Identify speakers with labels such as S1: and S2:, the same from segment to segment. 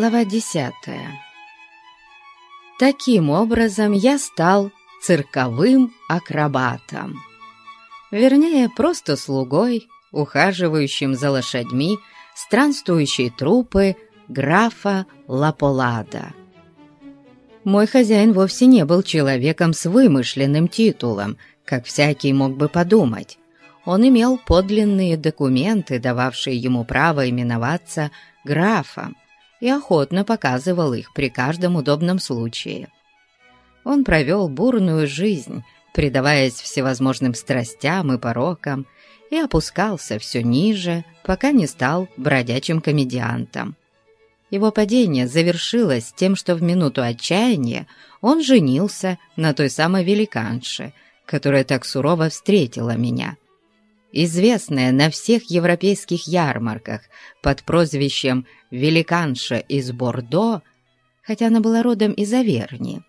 S1: Глава десятая. Таким образом я стал цирковым акробатом. Вернее, просто слугой, ухаживающим за лошадьми странствующей трупы графа Лаполада. Мой хозяин вовсе не был человеком с вымышленным титулом, как всякий мог бы подумать. Он имел подлинные документы, дававшие ему право именоваться графом, и охотно показывал их при каждом удобном случае. Он провел бурную жизнь, предаваясь всевозможным страстям и порокам, и опускался все ниже, пока не стал бродячим комедиантом. Его падение завершилось тем, что в минуту отчаяния он женился на той самой великанше, которая так сурово встретила меня — известная на всех европейских ярмарках под прозвищем «Великанша из Бордо», хотя она была родом из Аверни.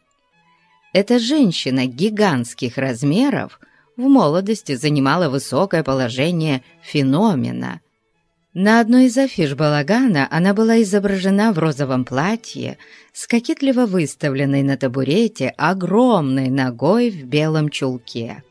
S1: Эта женщина гигантских размеров в молодости занимала высокое положение феномена. На одной из афиш балагана она была изображена в розовом платье с кокетливо выставленной на табурете огромной ногой в белом чулке.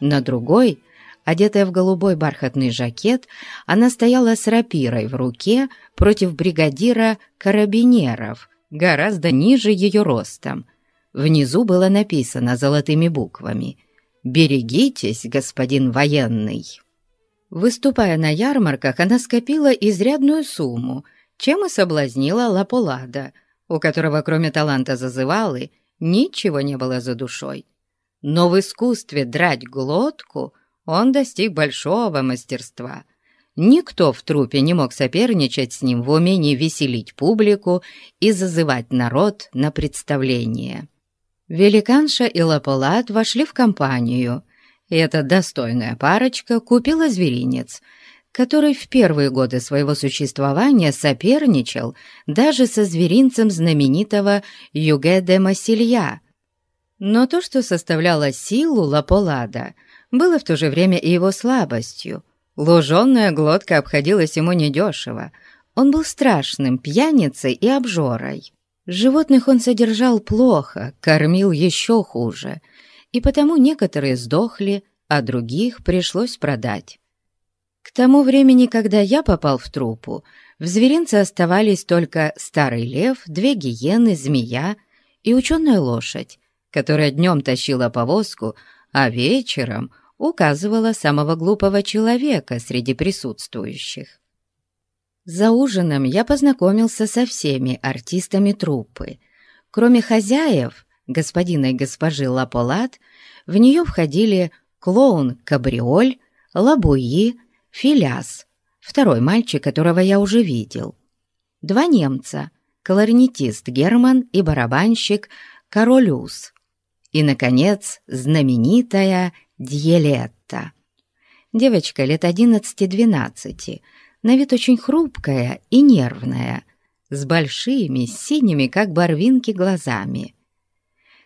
S1: На другой Одетая в голубой бархатный жакет, она стояла с рапирой в руке против бригадира карабинеров, гораздо ниже ее ростом. Внизу было написано золотыми буквами «Берегитесь, господин военный». Выступая на ярмарках, она скопила изрядную сумму, чем и соблазнила Лаполада, у которого, кроме таланта зазывалы, ничего не было за душой. Но в искусстве драть глотку – он достиг большого мастерства. Никто в трупе не мог соперничать с ним в умении веселить публику и зазывать народ на представление. Великанша и Лаполат вошли в компанию, и эта достойная парочка купила зверинец, который в первые годы своего существования соперничал даже со зверинцем знаменитого Юге де Массилья. Но то, что составляло силу Лаполада – было в то же время и его слабостью. Луженная глотка обходилась ему недешево. Он был страшным пьяницей и обжорой. Животных он содержал плохо, кормил еще хуже, и потому некоторые сдохли, а других пришлось продать. К тому времени, когда я попал в труппу, в зверинце оставались только старый лев, две гиены, змея и ученая лошадь, которая днем тащила повозку, а вечером указывала самого глупого человека среди присутствующих. За ужином я познакомился со всеми артистами труппы. Кроме хозяев, господина и госпожи Лаполат, в нее входили клоун-кабриоль, лабуи, филяс, второй мальчик, которого я уже видел, два немца, кларнетист Герман и барабанщик Королюс, и, наконец, знаменитая Дьелетта. Девочка лет одиннадцати-двенадцати, на вид очень хрупкая и нервная, с большими, синими, как барвинки, глазами.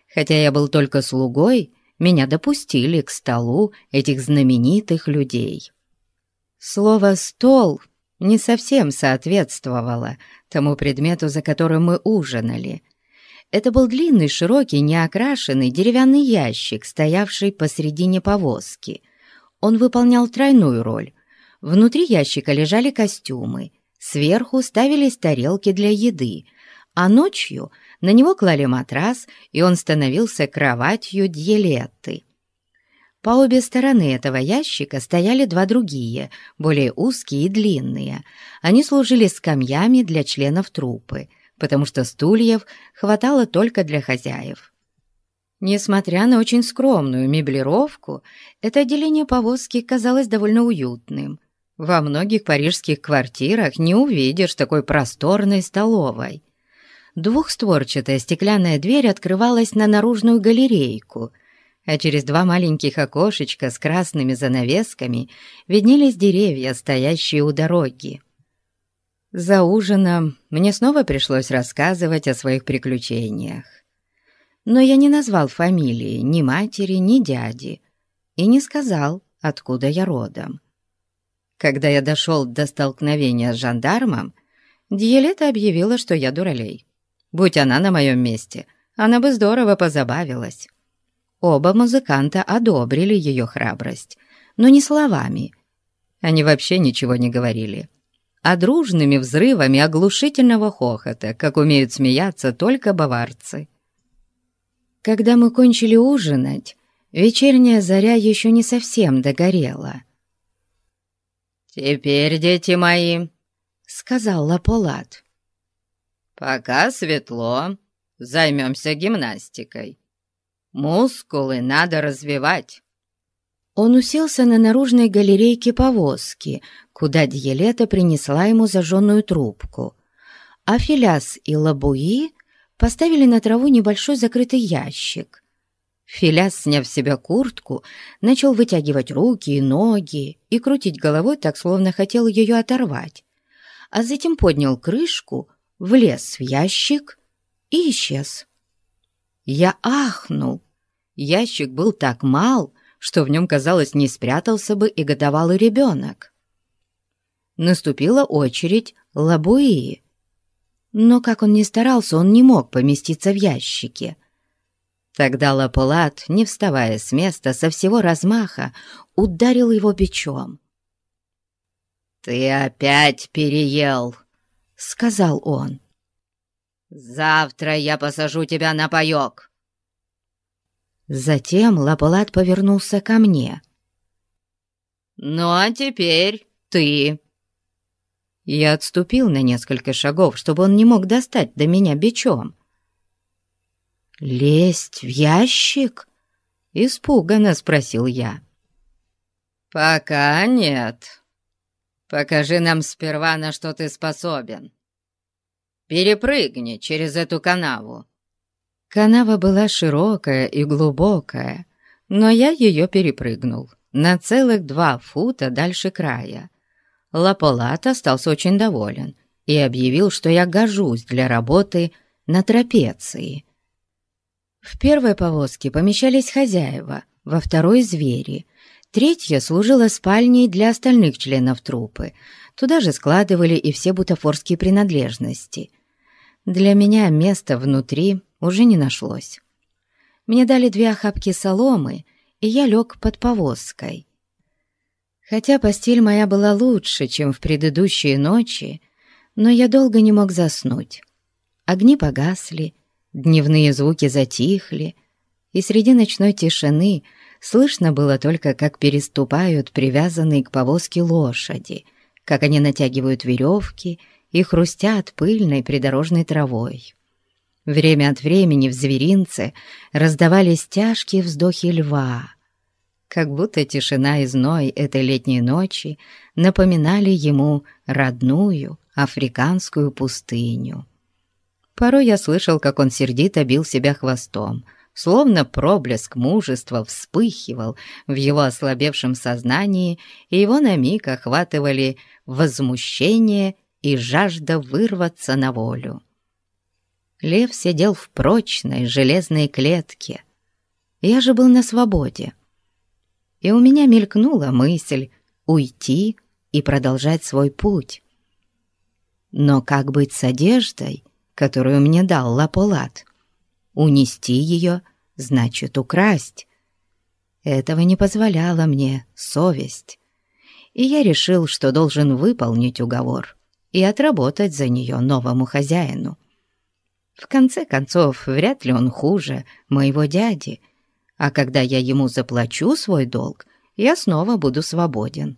S1: Хотя я был только слугой, меня допустили к столу этих знаменитых людей. Слово «стол» не совсем соответствовало тому предмету, за которым мы ужинали, это был длинный, широкий, неокрашенный деревянный ящик, стоявший посредине повозки. Он выполнял тройную роль. Внутри ящика лежали костюмы, сверху ставились тарелки для еды, а ночью на него клали матрас, и он становился кроватью Дьелетты. По обе стороны этого ящика стояли два другие, более узкие и длинные. Они служили скамьями для членов труппы — потому что стульев хватало только для хозяев. Несмотря на очень скромную меблировку, это отделение повозки казалось довольно уютным. Во многих парижских квартирах не увидишь такой просторной столовой. Двухстворчатая стеклянная дверь открывалась на наружную галерейку, а через два маленьких окошечка с красными занавесками виднелись деревья, стоящие у дороги. За ужином мне снова пришлось рассказывать о своих приключениях. Но я не назвал фамилии ни матери, ни дяди и не сказал, откуда я родом. Когда я дошел до столкновения с жандармом, Диелета объявила, что я дуралей. Будь она на моем месте, она бы здорово позабавилась. Оба музыканта одобрили ее храбрость, но не словами. Они вообще ничего не говорили, а дружными взрывами оглушительного хохота, как умеют смеяться только баварцы. Когда мы кончили ужинать, вечерняя заря еще не совсем догорела.
S2: «Теперь, дети мои», —
S1: сказал Лаполат, —
S2: «пока светло, займемся гимнастикой. Мускулы надо развивать».
S1: Он уселся на наружной галерейке повозки, куда Дьелета принесла ему зажженную трубку, а Филяс и Лабуи поставили на траву небольшой закрытый ящик. Филяс, сняв с себя куртку, начал вытягивать руки и ноги и крутить головой так, словно хотел ее оторвать, а затем поднял крышку, влез в ящик и исчез. Я ахнул. Ящик был так мал, что в нем, казалось, не спрятался бы и годовалый ребенок. Наступила очередь Лабуи. Но как он ни старался, он не мог поместиться в ящике. Тогда Лапулат, не вставая с места, со всего размаха ударил его бичом.
S2: «Ты опять переел!»
S1: — сказал он.
S2: «Завтра я посажу тебя на паёк!»
S1: Затем Лапулат повернулся ко мне.
S2: «Ну а теперь ты!»
S1: Я отступил на несколько шагов, чтобы он не мог достать до меня бичом. «Лезть в ящик?» — испуганно спросил я.
S2: «Пока нет. Покажи нам сперва, на что ты способен. Перепрыгни через эту канаву».
S1: Канава была широкая и глубокая, но я ее перепрыгнул на целых два фута дальше края. Лаполат остался очень доволен и объявил, что я гожусь для работы на трапеции. В первой повозке помещались хозяева, во второй — звери. Третья служила спальней для остальных членов трупы. Туда же складывали и все бутафорские принадлежности. Для меня места внутри уже не нашлось. Мне дали две охапки соломы, и я лег под повозкой. Хотя постель моя была лучше, чем в предыдущие ночи, но я долго не мог заснуть. Огни погасли, дневные звуки затихли, и среди ночной тишины слышно было только, как переступают привязанные к повозке лошади, как они натягивают веревки и хрустят пыльной придорожной травой. Время от времени в зверинце раздавались тяжкие вздохи льва — как будто тишина и зной этой летней ночи напоминали ему родную африканскую пустыню. Порой я слышал, как он сердито бил себя хвостом, словно проблеск мужества вспыхивал в его ослабевшем сознании, и его на миг охватывали возмущение и жажда вырваться на волю. Лев сидел в прочной железной клетке. Я же был на свободе и у меня мелькнула мысль уйти и продолжать свой путь. Но как быть с одеждой, которую мне дал Лаполат? Унести ее значит украсть. Этого не позволяла мне совесть, и я решил, что должен выполнить уговор и отработать за нее новому хозяину. В конце концов, вряд ли он хуже моего дяди — а когда я ему заплачу свой долг, я снова буду свободен.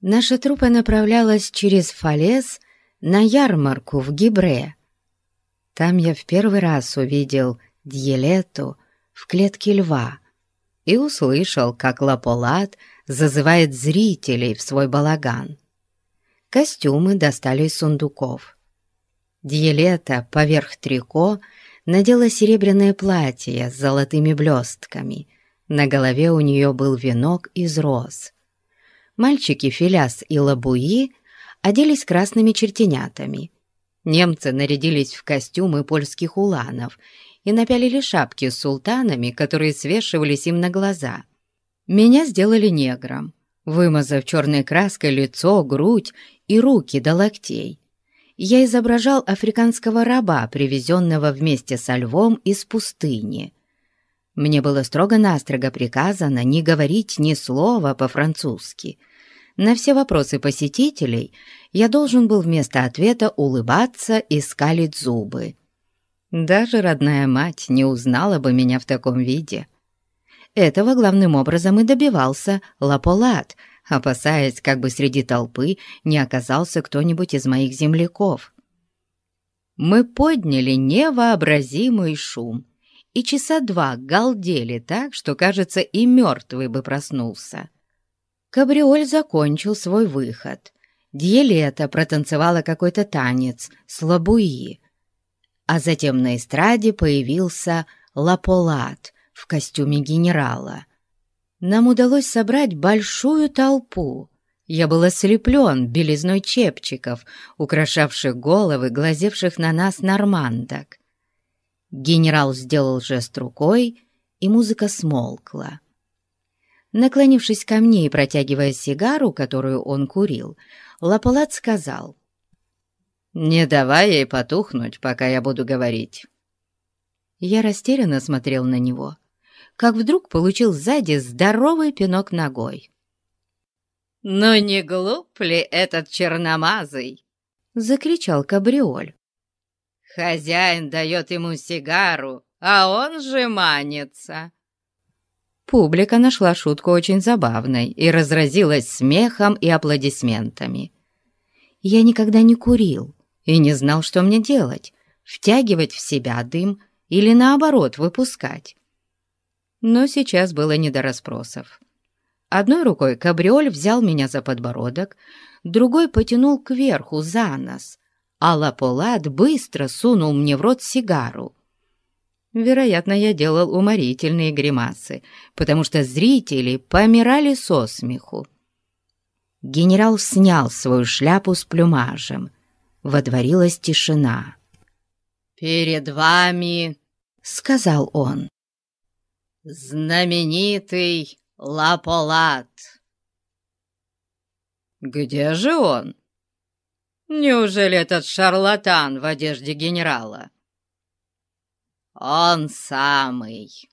S1: Наша труппа направлялась через Фалес на ярмарку в Гибре. Там я в первый раз увидел Дьелету в клетке льва и услышал, как Лаполат зазывает зрителей в свой балаган. Костюмы достали из сундуков. Дьелета поверх трико надела серебряное платье с золотыми блестками. На голове у нее был венок из роз. Мальчики Филяс и Лабуи оделись красными чертенятами. Немцы нарядились в костюмы польских уланов и напялили шапки с султанами, которые свешивались им на глаза. Меня сделали негром, вымазав черной краской лицо, грудь и руки до локтей я изображал африканского раба, привезенного вместе со львом из пустыни. Мне было строго-настрого приказано не говорить ни слова по-французски. На все вопросы посетителей я должен был вместо ответа улыбаться и скалить зубы. Даже родная мать не узнала бы меня в таком виде. Этого главным образом и добивался Лаполат, опасаясь, как бы среди толпы не оказался кто-нибудь из моих земляков. Мы подняли невообразимый шум, и часа два галдели так, что, кажется, и мертвый бы проснулся. Кабриоль закончил свой выход. Дьелета протанцевала какой-то танец, слабуи, а затем на эстраде появился Лаполат в костюме генерала. Нам удалось собрать большую толпу. Я был ослеплен белизной чепчиков, украшавших головы, глазевших на нас нормандок. Генерал сделал жест рукой, и музыка смолкла. Наклонившись ко мне и протягивая сигару, которую он курил, Лаполат сказал — «Не давай ей потухнуть, пока я буду говорить». Я растерянно смотрел на него, как вдруг получил сзади здоровый пинок ногой.
S2: «Ну не глуп ли этот черномазый?»
S1: — закричал Кабриоль.
S2: «Хозяин дает ему сигару, а он же манится».
S1: Публика нашла шутку очень забавной и разразилась смехом и аплодисментами. Я никогда не курил, и не знал, что мне делать — втягивать в себя дым или, наоборот, выпускать. Но сейчас было не до расспросов. Одной рукой кабриоль взял меня за подбородок, другой потянул кверху за нос, а Лаполад быстро сунул мне в рот сигару. Вероятно, я делал уморительные гримасы, потому что зрители помирали со смеху. Генерал снял свою шляпу с плюмажем водворилась тишина.
S2: «Перед вами, —
S1: сказал он, —
S2: знаменитый Лаполат». «Где же он? Неужели этот шарлатан в одежде генерала?» «Он самый».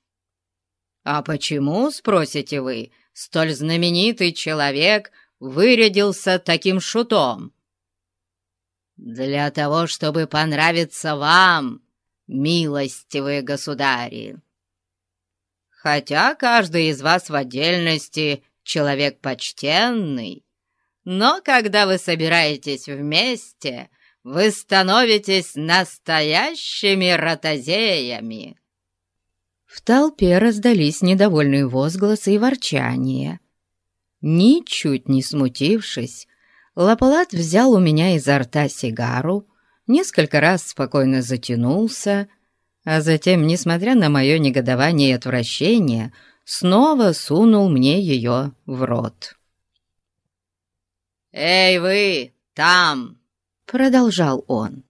S2: «А почему, — спросите вы, — столь знаменитый человек вырядился таким шутом?» «Для того, чтобы понравиться вам, милостивые государи. Хотя каждый из вас в отдельности человек почтенный, но когда вы собираетесь вместе, вы становитесь настоящими ротозеями».
S1: В толпе раздались недовольные возгласы и ворчания. Ничуть не смутившись, Лаплат взял у меня изо рта сигару, несколько раз спокойно затянулся, а затем, несмотря на мое негодование и отвращение, снова сунул мне ее в рот.
S2: «Эй вы, там!» — продолжал он.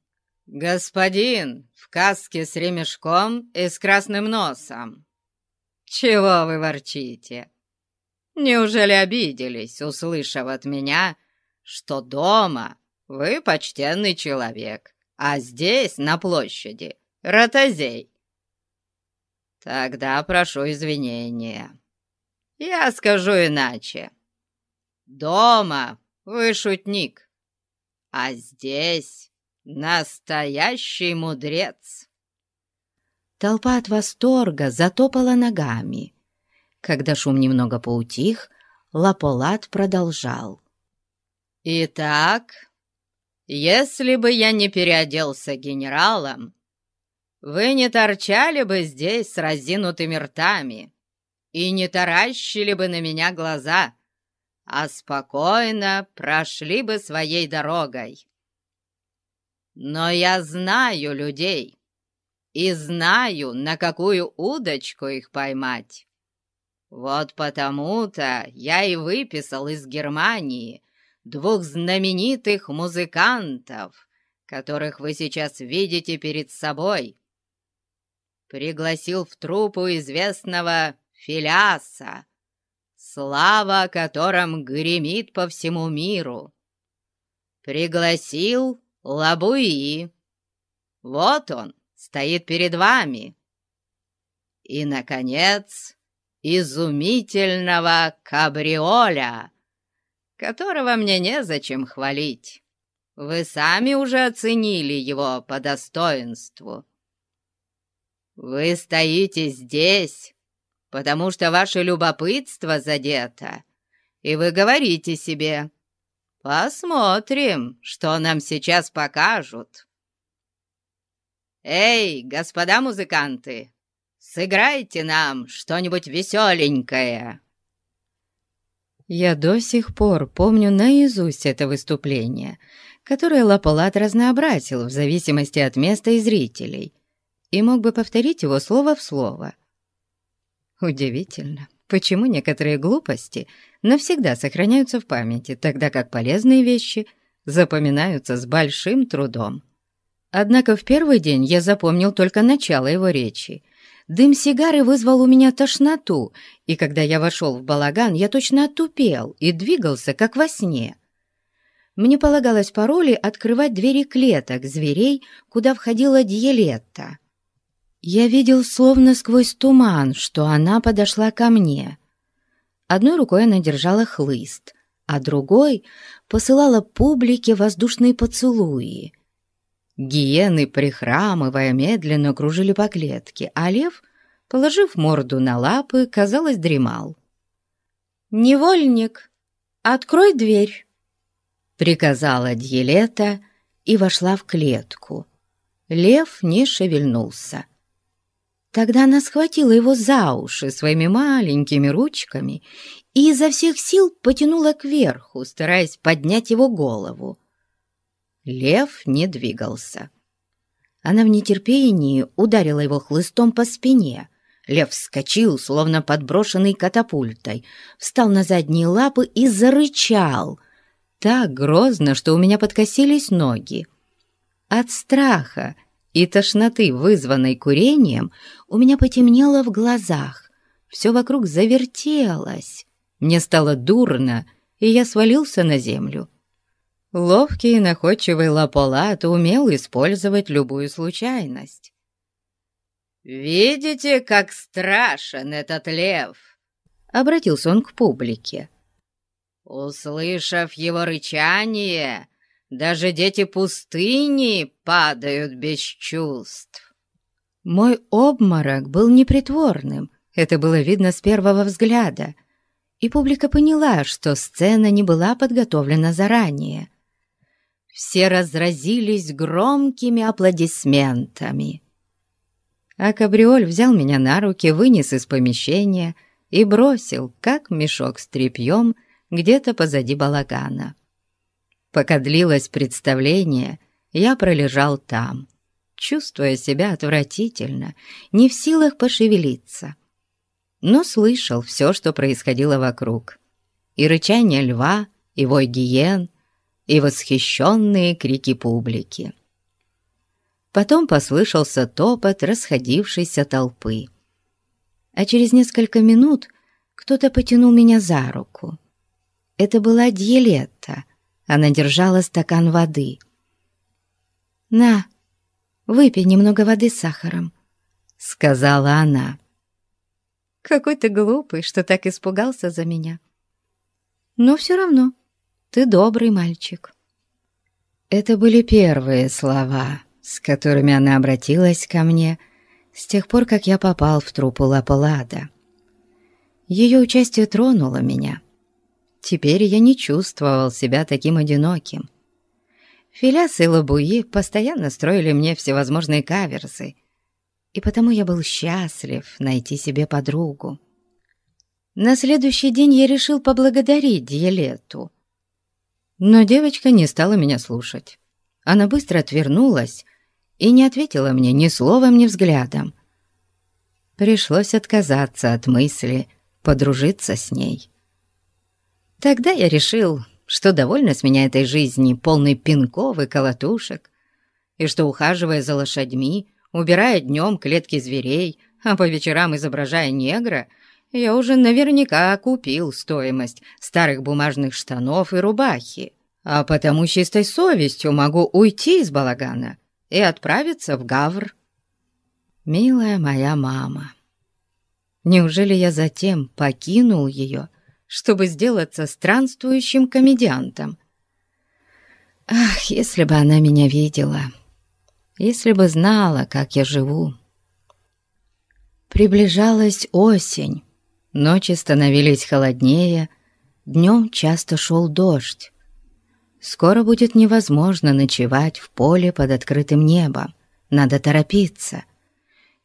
S2: «Господин в каске с ремешком и с красным носом. Чего вы ворчите? Неужели обиделись, услышав от меня, что дома вы почтенный человек, а здесь, на площади, ротозей. Тогда прошу извинения. Я скажу иначе. Дома вы шутник, а здесь настоящий мудрец.
S1: Толпа от восторга затопала ногами. Когда шум немного поутих, Лаполат продолжал.
S2: «Итак, если бы я не переоделся генералом, вы не торчали бы здесь с разинутыми ртами и не таращили бы на меня глаза, а спокойно прошли бы своей дорогой. Но я знаю людей и знаю, на какую удочку их поймать. Вот потому-то я и выписал из Германии двух знаменитых музыкантов, которых вы сейчас видите перед собой. Пригласил в труппу известного Филяса, слава о котором гремит по всему миру. Пригласил Лабуи. Вот он, стоит перед вами. И, наконец, изумительного кабриоля, которого мне незачем хвалить. Вы сами уже оценили его по достоинству. Вы стоите здесь, потому что ваше любопытство задето, и вы говорите себе, «Посмотрим, что нам сейчас покажут». «Эй, господа музыканты, сыграйте нам что-нибудь веселенькое!»
S1: Я до сих пор помню наизусть это выступление, которое Лаполат разнообразил в зависимости от места и зрителей, и мог бы повторить его слово в слово. Удивительно, почему некоторые глупости навсегда сохраняются в памяти, тогда как полезные вещи запоминаются с большим трудом. Однако в первый день я запомнил только начало его речи. Дым сигары вызвал у меня тошноту, и когда я вошел в балаган, я точно отупел и двигался, как во сне. Мне полагалось по роли открывать двери клеток зверей, куда входила Диелетта. Я видел словно сквозь туман, что она подошла ко мне. Одной рукой она держала хлыст, а другой посылала публике воздушные поцелуи — Гиены, прихрамывая, медленно кружили по клетке, а лев, положив морду на лапы, казалось, дремал. «Невольник, открой дверь!» — приказала Дьелета и вошла в клетку. Лев не шевельнулся. Тогда она схватила его за уши своими маленькими ручками и изо всех сил потянула кверху, стараясь поднять его голову. Лев не двигался. Она в нетерпении ударила его хлыстом по спине. Лев вскочил, словно подброшенный катапультой, встал на задние лапы и зарычал. Так грозно, что у меня подкосились ноги. От страха и тошноты, вызванной курением, у меня потемнело в глазах. Все вокруг завертелось. Мне стало дурно, и я свалился на землю. Ловкий и находчивый Лаполат умел использовать любую случайность.
S2: «Видите, как страшен этот лев?»
S1: — обратился он к публике.
S2: «Услышав его рычание, даже дети пустыни падают без чувств».
S1: Мой обморок был непритворным, это было видно с первого взгляда, и публика поняла, что сцена не была подготовлена заранее все разразились громкими аплодисментами. А кабриоль взял меня на руки, вынес из помещения и бросил, как мешок с тряпьем, где-то позади балагана. Пока длилось представление, я пролежал там, чувствуя себя отвратительно, не в силах пошевелиться. Но слышал все, что происходило вокруг. И рычание льва, и вой гиен, и восхищенные крики публики. Потом послышался топот расходившейся толпы. А через несколько минут кто-то потянул меня за руку. Это была Дьелетта. Она держала стакан воды. «На, выпей немного воды с сахаром», — сказала она. «Какой ты глупый, что так испугался за меня. Но все равно ты добрый мальчик». Это были первые слова, с которыми она обратилась ко мне с тех пор, как я попал в труппу Лапалада. Ее участие тронуло меня. Теперь я не чувствовал себя таким одиноким. Филяс и Лабуи постоянно строили мне всевозможные каверзы, и потому я был счастлив найти себе подругу. На следующий день я решил поблагодарить Диелету — но девочка не стала меня слушать. Она быстро отвернулась и не ответила мне ни словом, ни взглядом. Пришлось отказаться от мысли подружиться с ней. Тогда я решил, что довольно с меня этой жизни, полной пинков и колотушек, и что, ухаживая за лошадьми, убирая днем клетки зверей, а по вечерам изображая негра, я уже наверняка купил стоимость старых бумажных штанов и рубахи.
S2: а потому чистой совестью могу уйти из балагана и отправиться в Гавр.
S1: Милая моя мама, неужели я затем покинул ее, чтобы сделаться странствующим комедиантом? Ах, если бы она меня видела, если бы знала, как я живу. Приближалась осень, ночи становились холоднее, днем часто шел дождь. Скоро будет невозможно ночевать в поле под открытым небом. Надо торопиться.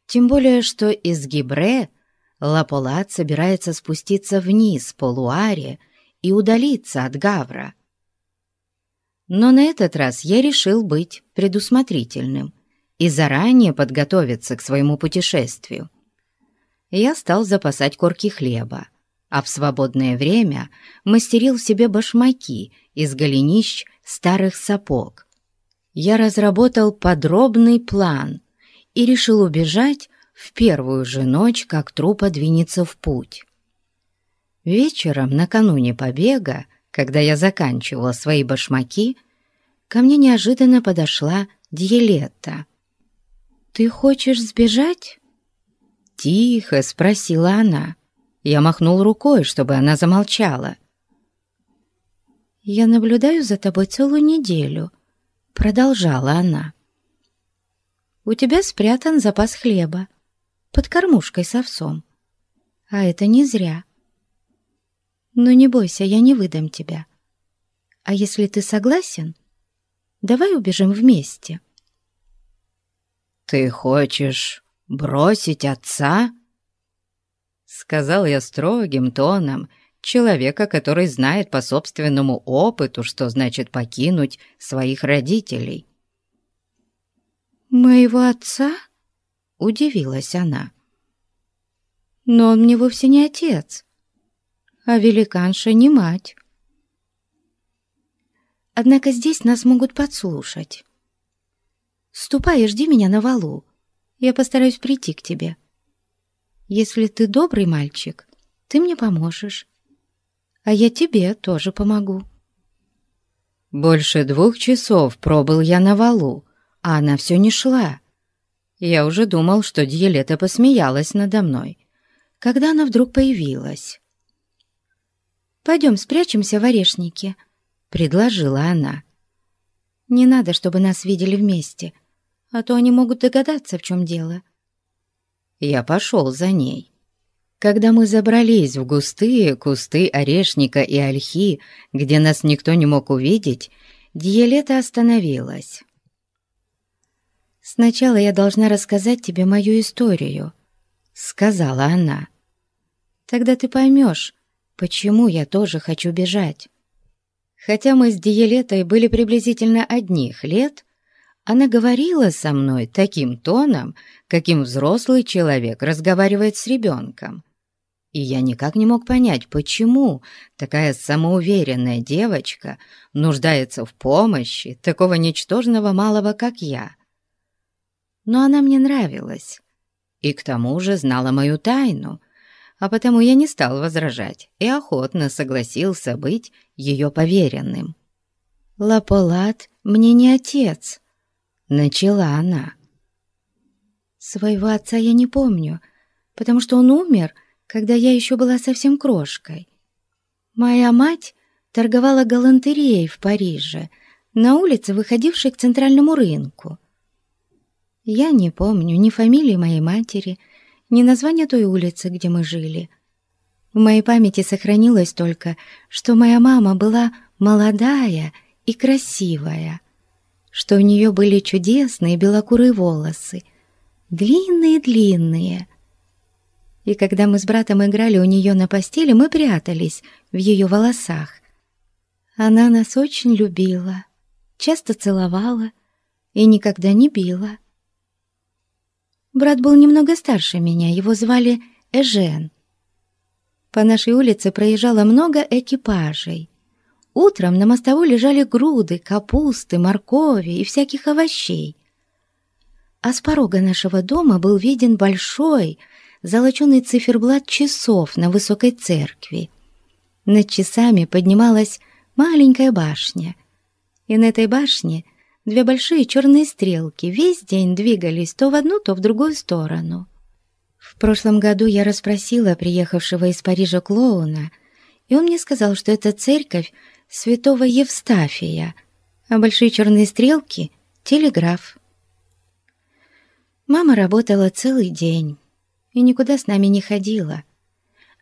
S1: Тем более, что из Гибре Лаполат собирается спуститься вниз по Луаре и удалиться от Гавра. Но на этот раз я решил быть предусмотрительным и заранее подготовиться к своему путешествию. Я стал запасать корки хлеба, а в свободное время мастерил себе башмаки из голенищ старых сапог. Я разработал подробный план и решил убежать в первую же ночь, как трупа двинется в путь. Вечером, накануне побега, когда я заканчивала свои башмаки, ко мне неожиданно подошла Диелетта. «Ты хочешь сбежать?» Тихо спросила она. Я махнул рукой, чтобы она замолчала. «Я наблюдаю за тобой целую неделю», — продолжала она. «У тебя спрятан запас хлеба под кормушкой с овсом. А это не зря. Но не бойся, я не выдам тебя. А если ты согласен, давай убежим вместе».
S2: «Ты хочешь бросить отца?» Сказал я строгим тоном человека, который знает по собственному опыту, что значит покинуть своих родителей.
S1: «Моего отца?» — удивилась она. «Но он мне вовсе не отец, а великанша не мать. Однако здесь нас могут подслушать. Ступай и жди меня на валу, я постараюсь прийти к тебе». Если ты добрый мальчик, ты мне поможешь. А я тебе тоже помогу.
S2: Больше двух часов пробыл я на валу, а она все не шла. Я уже думал, что Дьелета посмеялась надо мной, когда она вдруг появилась.
S1: «Пойдем спрячемся в орешнике», — предложила она. «Не надо, чтобы нас видели вместе, а то они могут догадаться, в чем дело.
S2: Я пошел за ней. Когда мы забрались в густые кусты орешника и ольхи, где нас никто не мог увидеть, Диелета остановилась.
S1: «Сначала я должна рассказать тебе мою историю», — сказала она. «Тогда ты поймешь, почему я тоже хочу бежать». Хотя мы с Диелетой были приблизительно одних лет, она говорила со мной таким тоном, каким взрослый человек разговаривает с ребенком. И я никак не мог понять, почему такая самоуверенная девочка нуждается в помощи такого ничтожного малого, как я. Но она мне нравилась, и к тому же знала мою тайну, а потому я не стал возражать и охотно согласился быть ее поверенным. Лаполат мне не отец, Начала она. Своего отца я не помню, потому что он умер, когда я еще была совсем крошкой. Моя мать торговала галантереей в Париже, на улице, выходившей к центральному рынку. Я не помню ни фамилии моей матери, ни названия той улицы, где мы жили. В моей памяти сохранилось только, что моя мама была молодая и красивая — что у нее были чудесные белокурые волосы, длинные-длинные. И когда мы с братом играли у нее на постели, мы прятались в ее волосах. Она нас очень любила, часто целовала и никогда не била. Брат был немного старше меня, его звали Эжен. По нашей улице проезжало много экипажей. Утром на мостовой лежали груды капусты, моркови и всяких овощей. А с порога нашего дома был виден большой, золоченый циферблат часов на высокой церкви. Над часами поднималась маленькая башня, И на этой башне две большие черные стрелки весь день двигались то в одну, то в другую сторону. В прошлом году я расспросила приехавшего из Парижа клоуна, и он мне сказал, что это церковь святого Евстафия, а большие черные стрелки — телеграф. Мама работала целый день и никуда с нами не ходила,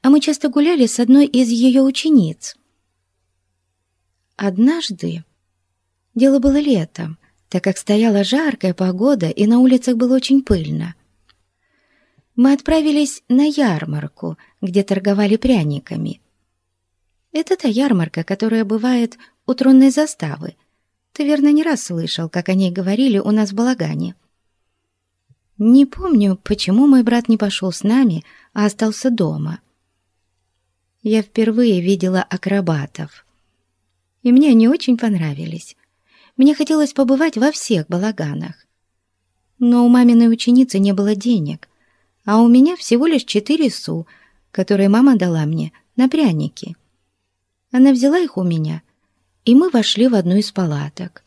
S1: а мы часто гуляли с одной из ее учениц. Однажды, дело было летом, так как стояла жаркая погода и на улицах было очень пыльно, мы отправились на ярмарку, где торговали пряниками. Это та ярмарка, которая бывает у тронной заставы. Ты, верно, не раз слышал, как о ней говорили у нас в балагане. Не помню, почему мой брат не пошел с нами, а остался дома. Я впервые видела акробатов. И мне они очень понравились. Мне хотелось побывать во всех балаганах. Но у маминой ученицы не было денег — а у меня всего лишь четыре су, которые мама дала мне на пряники. Она взяла их у меня, и мы вошли в одну из палаток.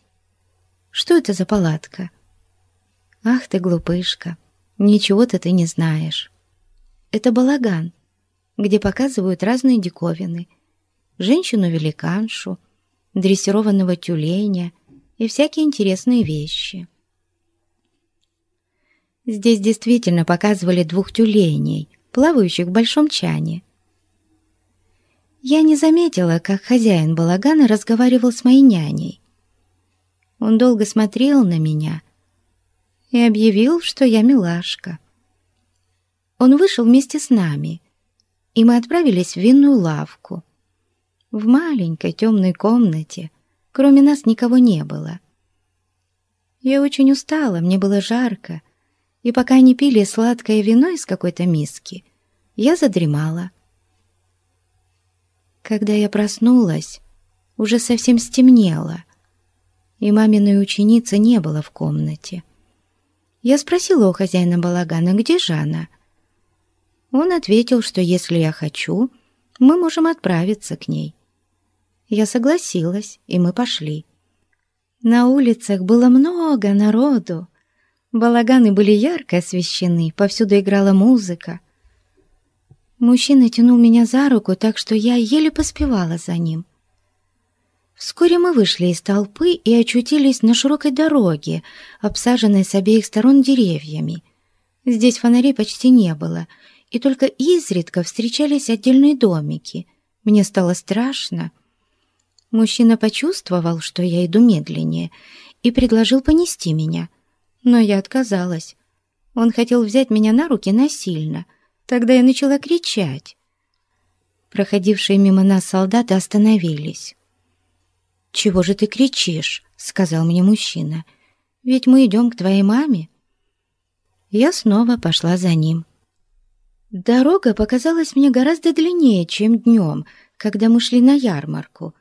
S1: Что это за палатка? Ах ты, глупышка, ничего-то ты не знаешь. Это балаган, где показывают разные диковины. Женщину-великаншу, дрессированного тюленя и всякие интересные вещи. Здесь действительно показывали двух тюленей, плавающих в большом чане. Я не заметила, как хозяин балагана разговаривал с моей няней. Он долго смотрел на меня и объявил, что я милашка. Он вышел вместе с нами, и мы отправились в винную лавку. В маленькой темной комнате, кроме нас, никого не было. Я очень устала, мне было жарко, и пока они пили сладкое вино из какой-то миски, я задремала. Когда я проснулась, уже совсем стемнело, и маминой ученицы не было в комнате. Я спросила у хозяина балагана, где же она? Он ответил, что если я хочу, мы можем отправиться к ней. Я согласилась, и мы пошли. На улицах было много народу, Балаганы были ярко освещены, повсюду играла музыка. Мужчина тянул меня за руку, так что я еле поспевала за ним. Вскоре мы вышли из толпы и очутились на широкой дороге, обсаженной с обеих сторон деревьями. Здесь фонарей почти не было, и только изредка встречались отдельные домики. Мне стало страшно. Мужчина почувствовал, что я иду медленнее, и предложил понести меня — но я отказалась. Он хотел взять меня на руки насильно. Тогда я начала кричать. Проходившие мимо нас солдаты остановились. «Чего же ты кричишь?» — сказал мне мужчина. «Ведь мы идем к твоей маме». Я снова пошла за ним. Дорога показалась мне гораздо длиннее, чем днем, когда мы шли на ярмарку.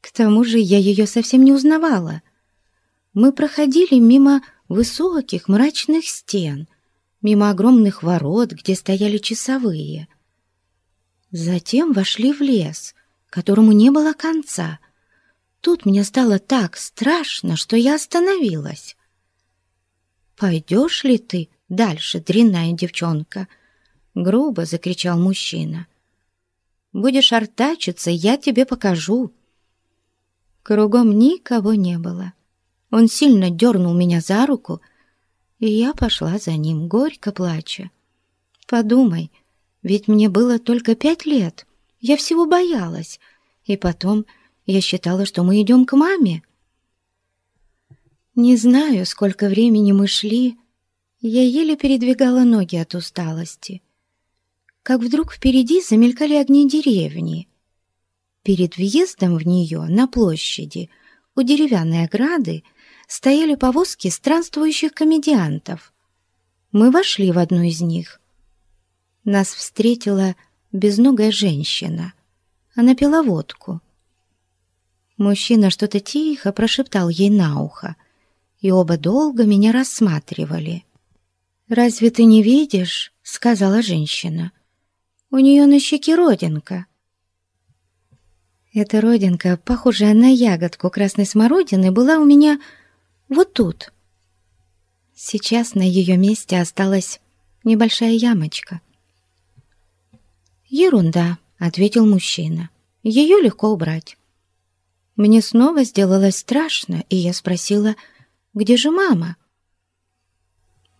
S1: К тому же я ее совсем не узнавала. Мы проходили мимо высоких мрачных стен, мимо огромных ворот, где стояли часовые. Затем вошли в лес, которому не было конца. Тут мне стало так страшно, что я остановилась. «Пойдешь ли ты дальше, дрянная девчонка?» — грубо закричал мужчина. «Будешь артачиться, я тебе покажу». Кругом никого не было. Он сильно дернул меня за руку, и я пошла за ним, горько плача. Подумай, ведь мне было только пять лет, я всего боялась, и потом я считала, что мы идем к маме. Не знаю, сколько времени мы шли, я еле передвигала ноги от усталости. Как вдруг впереди замелькали огни деревни. Перед въездом в нее, на площади, у деревянной ограды, стояли повозки странствующих комедиантов. Мы вошли в одну из них. Нас встретила безногая женщина. Она пила водку. Мужчина что-то тихо прошептал ей на ухо, и оба долго меня рассматривали. «Разве ты не видишь?» — сказала женщина. «У нее на щеке родинка». Эта родинка, похожая на ягодку красной смородины, была у меня вот тут. Сейчас на ее месте осталась небольшая ямочка. «Ерунда», — ответил мужчина. «Ее легко убрать». Мне снова сделалось страшно, и я спросила, где же мама?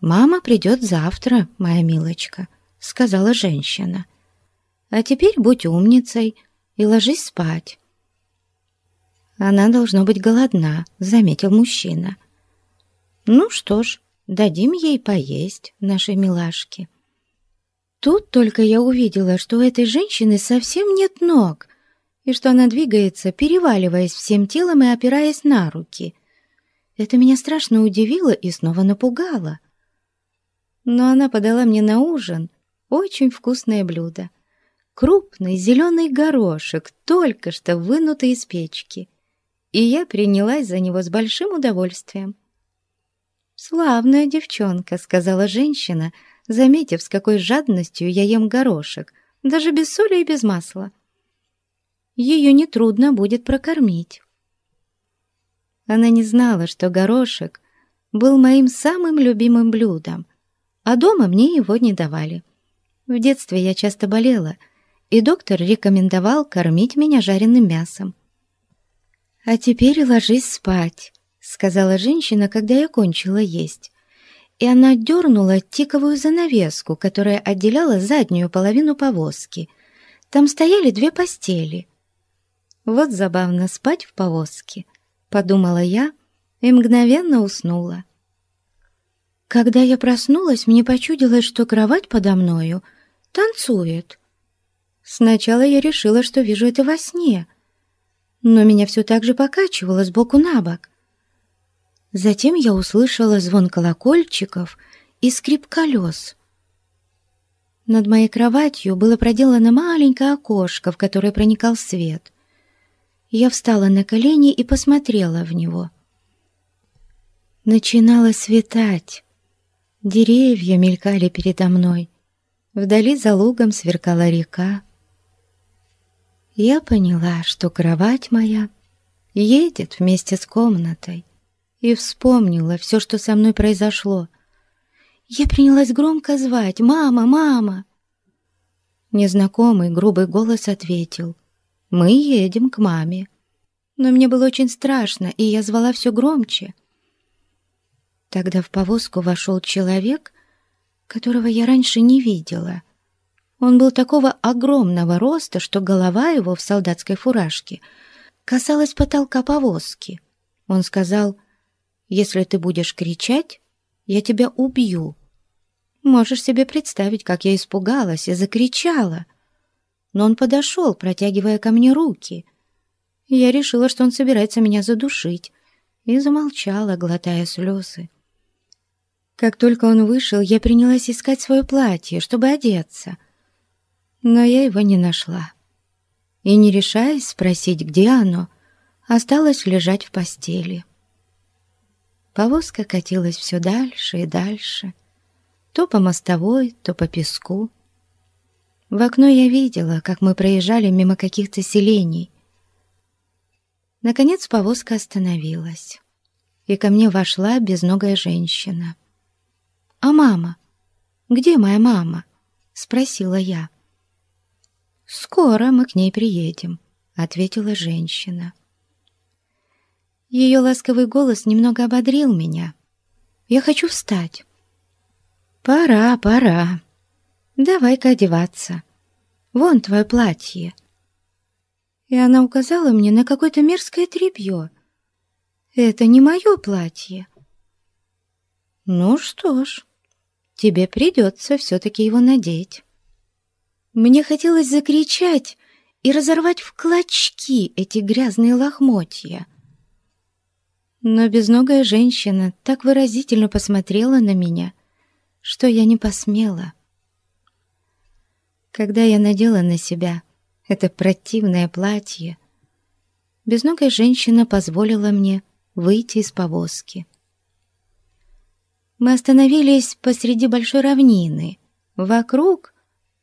S1: «Мама придет завтра, моя милочка», — сказала женщина. «А теперь будь умницей и ложись спать». «Она должно быть голодна», — заметил мужчина. «Ну что ж, дадим ей поесть, нашей милашке». Тут только я увидела, что у этой женщины совсем нет ног, и что она двигается, переваливаясь всем телом и опираясь на руки. Это меня страшно удивило и снова напугало. Но она подала мне на ужин очень вкусное блюдо. Крупный зеленый горошек, только что вынутый из печки. И я принялась за него с большим удовольствием. «Славная девчонка», — сказала женщина, заметив, с какой жадностью я ем горошек, даже без соли и без масла ее нетрудно будет прокормить. Она не знала, что горошек был моим самым любимым блюдом, а дома мне его не давали. В детстве я часто болела, и доктор рекомендовал кормить меня жареным мясом. «А теперь ложись спать», — сказала женщина, когда я кончила есть. И она дернула тиковую занавеску, которая отделяла заднюю половину повозки. Там стояли две постели. Вот забавно спать в повозке, подумала я и мгновенно уснула. Когда я проснулась, мне почудилось, что кровать подо мною танцует. Сначала я решила, что вижу это во сне, но меня все так же покачивало сбоку на бок. Затем я услышала звон колокольчиков и скрип колес. Над моей кроватью было проделано маленькое окошко, в которое проникал свет. Я встала на колени и посмотрела в него. Начинало светать. Деревья мелькали передо мной. Вдали за лугом сверкала река. Я поняла, что кровать моя едет вместе с комнатой, и вспомнила все, что со мной произошло. Я принялась громко звать «Мама! Мама!» Незнакомый грубый голос ответил мы едем к маме. Но мне было очень страшно, и я звала все громче. Тогда в повозку вошел человек, которого я раньше не видела. Он был такого огромного роста, что голова его в солдатской фуражке касалась потолка повозки. Он сказал, «Если ты будешь кричать, я тебя убью». Можешь себе представить, как я испугалась и закричала — но он подошел, протягивая ко мне руки. Я решила, что он собирается меня задушить, и замолчала, глотая слезы. Как только он вышел, я принялась искать свое платье, чтобы одеться. Но я его не нашла. И, не решаясь спросить, где оно, осталось лежать в постели. Повозка катилась все дальше и дальше, то по мостовой, то по песку. В окно я видела, как мы проезжали мимо каких-то селений. Наконец повозка остановилась, и ко мне вошла безногая женщина. «А мама? Где моя мама?» — спросила я. «Скоро мы к ней приедем», — ответила женщина. Ее ласковый голос немного ободрил меня. «Я хочу встать». «Пора, пора», Давай-ка одеваться. Вон твое платье. И она указала мне на какое-то мерзкое тряпье. Это не мое платье. Ну что ж, тебе придется все-таки его надеть. Мне хотелось закричать и разорвать в клочки эти грязные лохмотья. Но безногая женщина так выразительно посмотрела на меня, что я не посмела. Когда я надела на себя это противное платье, безногая женщина позволила мне выйти из повозки. Мы остановились посреди большой равнины. Вокруг,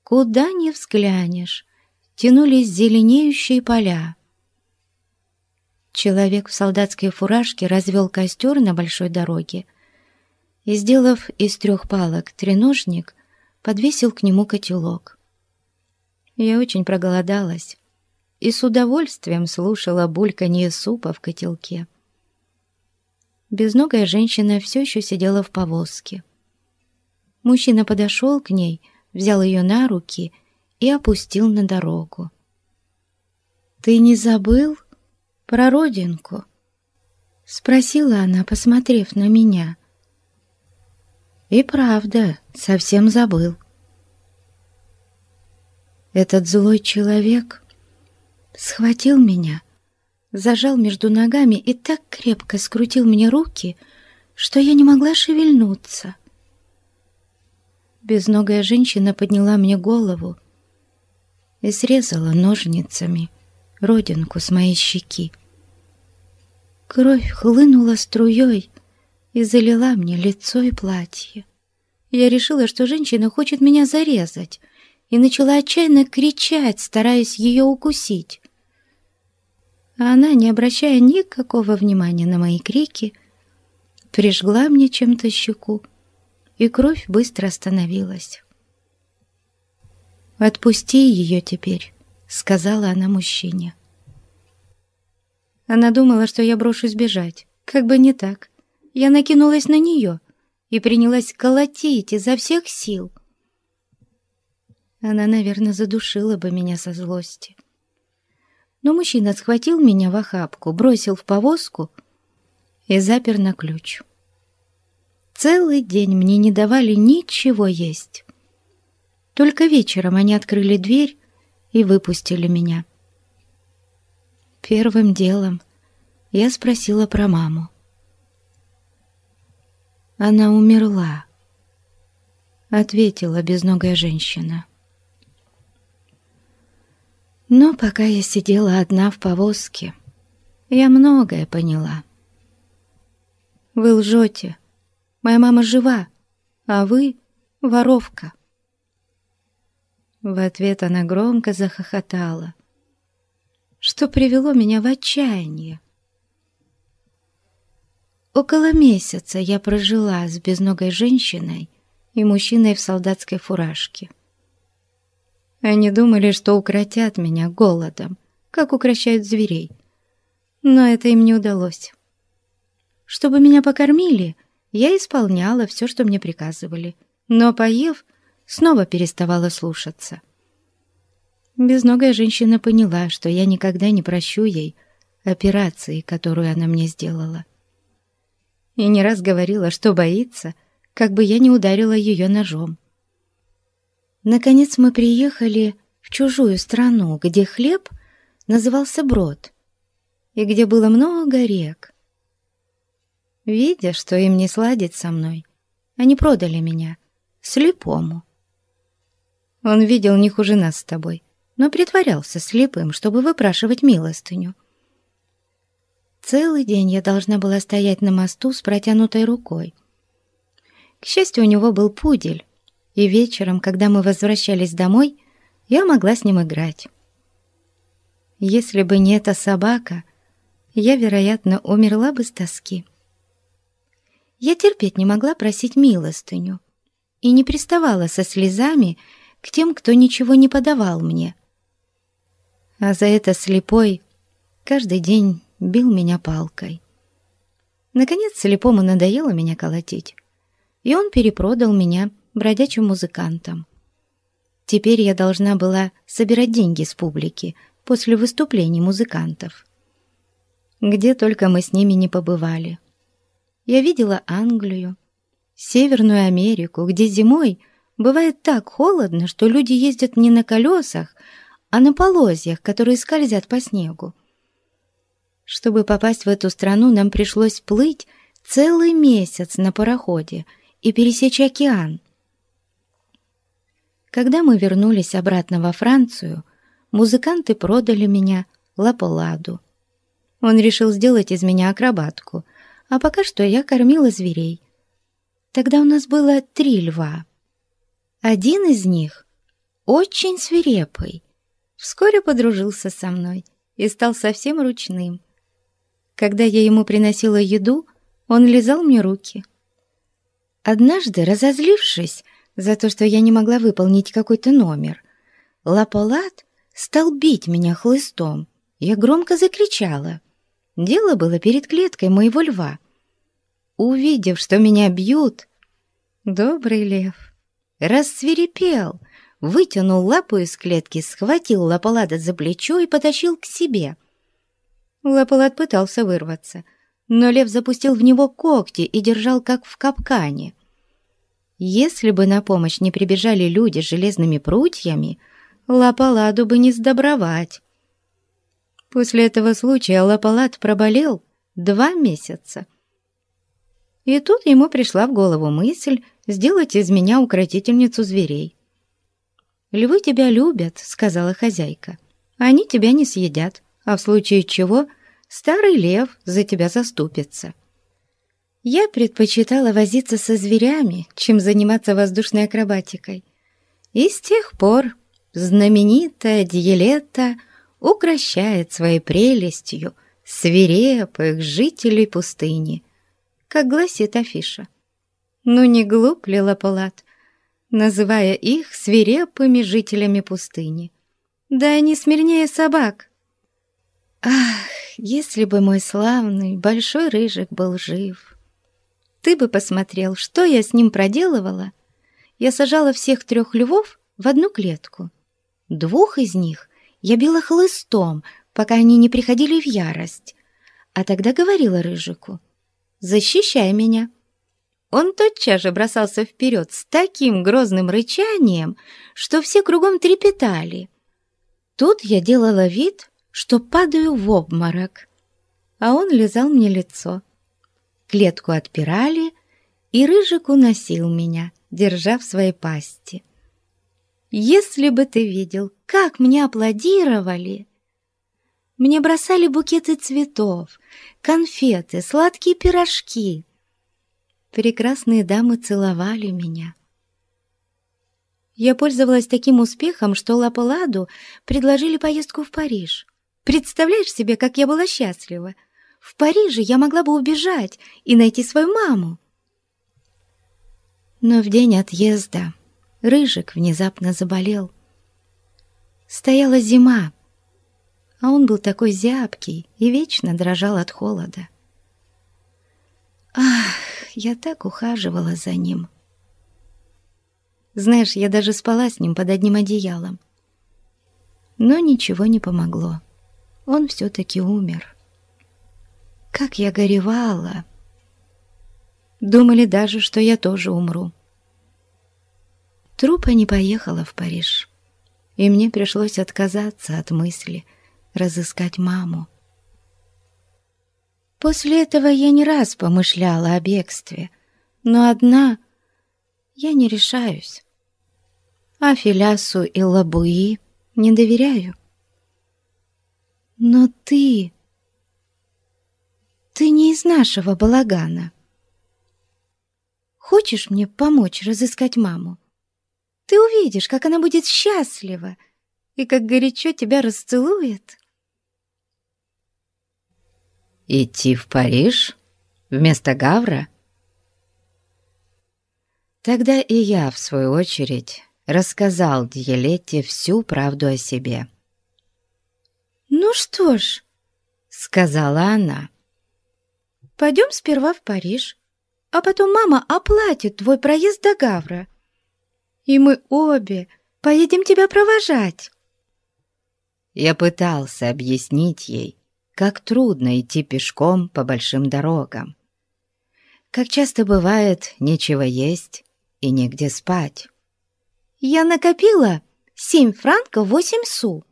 S1: куда ни взглянешь, тянулись зеленеющие поля. Человек в солдатской фуражке развел костер на большой дороге и, сделав из трех палок треножник, подвесил к нему котелок. Я очень проголодалась и с удовольствием слушала бульканье супа в котелке. Безногая женщина все еще сидела в повозке. Мужчина подошел к ней, взял ее на руки и опустил на дорогу. «Ты не забыл про родинку?» — спросила она, посмотрев на меня. «И правда, совсем забыл». Этот злой человек схватил меня, зажал между ногами и так крепко скрутил мне руки, что я не могла шевельнуться. Безногая женщина подняла мне голову и срезала ножницами родинку с моей щеки. Кровь хлынула струей и залила мне лицо и платье. Я решила, что женщина хочет меня зарезать, и начала отчаянно кричать, стараясь ее укусить. Она, не обращая никакого внимания на мои крики, прижгла мне чем-то щеку, и кровь быстро остановилась. «Отпусти ее теперь», — сказала она мужчине. Она думала, что я брошусь бежать. Как бы не так. Я накинулась на нее и принялась колотить изо всех сил. Она, наверное, задушила бы меня со злости. Но мужчина схватил меня в охапку, бросил в повозку и запер на ключ. Целый день мне не давали ничего есть. Только вечером они открыли дверь и выпустили меня. Первым делом я спросила про маму. «Она умерла», — ответила безногая женщина. Но пока я сидела одна в повозке, я многое поняла. «Вы лжете. Моя мама жива, а вы — воровка». В ответ она громко захохотала, что привело меня в отчаяние. Около месяца я прожила с безногой женщиной и мужчиной в солдатской фуражке. Они думали, что укротят меня голодом, как укращают зверей. Но это им не удалось. Чтобы меня покормили, я исполняла все, что мне приказывали, но, поев, снова переставала слушаться. Безногая женщина поняла, что я никогда не прощу ей операции, которую она мне сделала. И не раз говорила, что боится, как бы я не ударила ее ножом. Наконец мы приехали в чужую страну, где хлеб назывался брод, и где было много рек. Видя, что им не сладить со мной, они продали меня слепому. Он видел не хуже нас с тобой, но притворялся слепым, чтобы выпрашивать милостыню. Целый день я должна была стоять на мосту с протянутой рукой. К счастью, у него был пудель, и вечером, когда мы возвращались домой, я могла с ним играть. Если бы не эта собака, я, вероятно, умерла бы с тоски. Я терпеть не могла просить милостыню и не приставала со слезами к тем, кто ничего не подавал мне. А за это слепой каждый день бил меня палкой. Наконец слепому надоело меня колотить, и он перепродал меня бродячим музыкантам. Теперь я должна была собирать деньги с публики после выступлений музыкантов. Где только мы с ними не побывали. Я видела Англию, Северную Америку, где зимой Бывает так холодно, что люди ездят не на колесах, а на полозьях, которые скользят по снегу. Чтобы попасть в эту страну, нам пришлось плыть целый месяц на пароходе и пересечь океан. Когда мы вернулись обратно во Францию, музыканты продали меня Лаполаду. Он решил сделать из меня акробатку, а пока что я кормила зверей. Тогда у нас было три льва. Один из них, очень свирепый, вскоре подружился со мной и стал совсем ручным. Когда я ему приносила еду, он лизал мне руки. Однажды, разозлившись за то, что я не могла выполнить какой-то номер, Лаполат стал бить меня хлыстом. Я громко закричала. Дело было перед клеткой моего льва. Увидев, что меня бьют, добрый лев рассверепел, вытянул лапу из клетки, схватил Лаполада за плечо и потащил к себе. Лаполад пытался вырваться, но лев запустил в него когти и держал как в капкане. Если бы на помощь не прибежали люди с железными прутьями, Лаполаду бы не сдобровать. После этого случая Лаполад проболел два месяца. И тут ему пришла в голову мысль сделать из меня укротительницу зверей. «Львы тебя любят», — сказала хозяйка. «Они тебя не съедят, а в случае чего старый лев за тебя заступится». Я предпочитала возиться со зверями, чем заниматься воздушной акробатикой. И с тех пор знаменитая Диелета укращает своей прелестью свирепых жителей пустыни, как гласит афиша. Ну не глуп ли Лаполат, называя их свирепыми жителями пустыни? Да они смирнее собак. Ах, если бы мой славный большой рыжик был жив! Ты бы посмотрел, что я с ним проделывала. Я сажала всех трех львов в одну клетку. Двух из них я била хлыстом, пока они не приходили в ярость. А тогда говорила Рыжику, «Защищай меня». Он тотчас же бросался вперед с таким грозным рычанием, что все кругом трепетали. Тут я делала вид, что падаю в обморок, а он лизал мне лицо. Клетку отпирали, и Рыжик уносил меня, держа в своей пасти. Если бы ты видел, как мне аплодировали! Мне бросали букеты цветов, конфеты, сладкие пирожки. Прекрасные дамы целовали меня. Я пользовалась таким успехом, что Лапаладу предложили поездку в Париж. Представляешь себе, как я была счастлива? В Париже я могла бы убежать и найти свою маму. Но в день отъезда Рыжик внезапно заболел. Стояла зима, а он был такой зябкий и вечно дрожал от холода. Ах, я так ухаживала за ним. Знаешь, я даже спала с ним под одним одеялом. Но ничего не помогло. Он все-таки умер. Как я горевала! Думали даже, что я тоже умру. Трупа не поехала в Париж, и мне пришлось отказаться от мысли разыскать маму. После этого я не раз помышляла о бегстве, но одна я не решаюсь. А Филясу и Лабуи не доверяю. Но ты... Ты не из нашего балагана. Хочешь мне помочь разыскать маму? Ты увидишь, как она будет счастлива и как горячо тебя расцелует.
S2: Идти в Париж вместо Гавра? Тогда и я, в свою очередь, рассказал Дьелетте всю правду о себе.
S1: «Ну что ж», — сказала она, — Пойдем сперва в Париж, а потом мама оплатит твой проезд до Гавра. И мы обе поедем тебя провожать».
S2: Я пытался объяснить ей, как трудно идти пешком по большим дорогам. Как часто бывает, нечего есть и негде спать.
S1: «Я накопила семь франков восемь су»,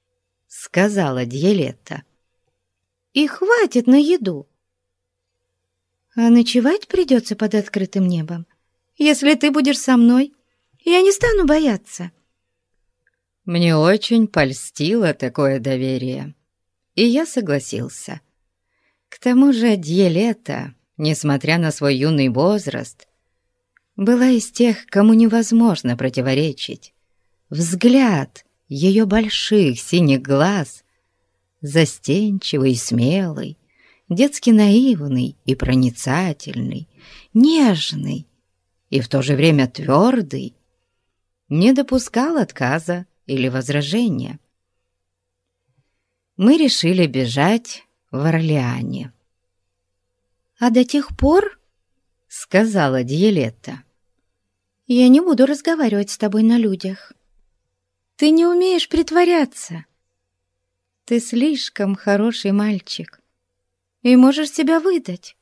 S1: — сказала Дьелетта. «И хватит на еду. А ночевать придется под открытым небом. Если ты будешь со мной, я не стану бояться».
S2: Мне очень польстило такое доверие, и я согласился. К тому же Дьелета, несмотря на свой юный возраст, была из тех, кому невозможно противоречить. Взгляд ее больших синих глаз, застенчивый и смелый,
S1: детски наивный и проницательный, нежный и в то же время твердый, не допускал отказа или возражения. Мы решили бежать в Орлеане.
S2: «А до тех пор, — сказала Диелетта, — я не буду разговаривать с тобой на людях. Ты не умеешь притворяться. Ты слишком хороший мальчик и можешь себя выдать.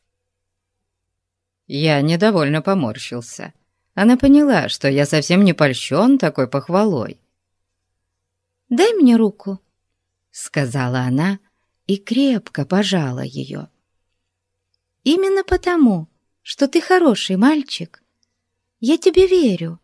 S1: Я недовольно поморщился. Она поняла, что я совсем не польщен такой похвалой.
S2: «Дай мне руку», —
S1: сказала она и крепко пожала ее.
S2: «Именно потому, что ты хороший мальчик, я тебе верю.